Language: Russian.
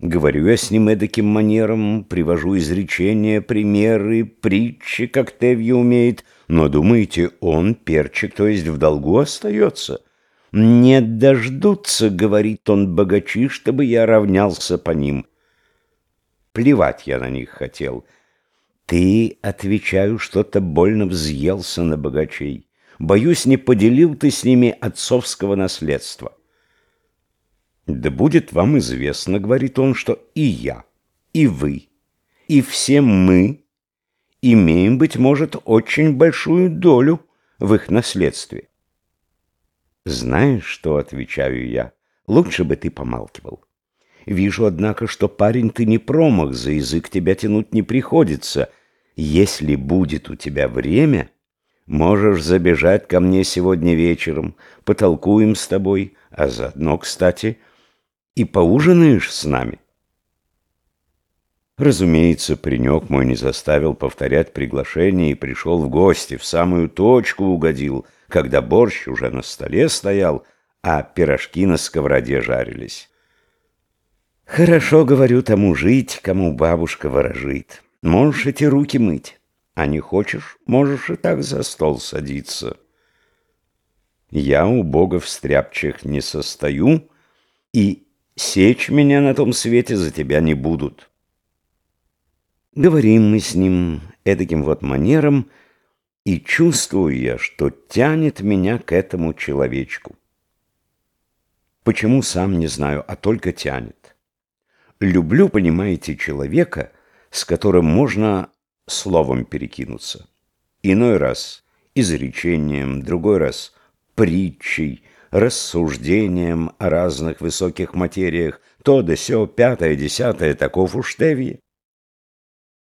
Говорю я с ним эдаким манером, привожу изречения, примеры, притчи, как Тевья умеет, но, думаете, он, перчик, то есть в долгу остается? Не дождутся, говорит он, богачи, чтобы я равнялся по ним. Плевать я на них хотел. Ты, отвечаю, что-то больно взъелся на богачей. Боюсь, не поделил ты с ними отцовского наследства. «Да будет вам известно, — говорит он, — что и я, и вы, и все мы имеем, быть может, очень большую долю в их наследстве». «Знаешь что?» — отвечаю я. «Лучше бы ты помалкивал. Вижу, однако, что парень ты не промах, за язык тебя тянуть не приходится. Если будет у тебя время, можешь забежать ко мне сегодня вечером, потолкуем с тобой, а заодно, кстати, — и поужинаешь с нами?» Разумеется, паренек мой не заставил повторять приглашение и пришел в гости, в самую точку угодил, когда борщ уже на столе стоял, а пирожки на сковороде жарились. «Хорошо, говорю, тому жить, кому бабушка ворожит. Можешь эти руки мыть, а не хочешь, можешь и так за стол садиться. Я у бога в стряпчих не состою и Сечь меня на том свете за тебя не будут. Говорим мы с ним эдаким вот манером, и чувствую я, что тянет меня к этому человечку. Почему, сам не знаю, а только тянет. Люблю, понимаете, человека, с которым можно словом перекинуться. Иной раз изречением, другой раз притчей, рассуждением о разных высоких материях, то да сё, пятое, десятое, таков уж Тевье.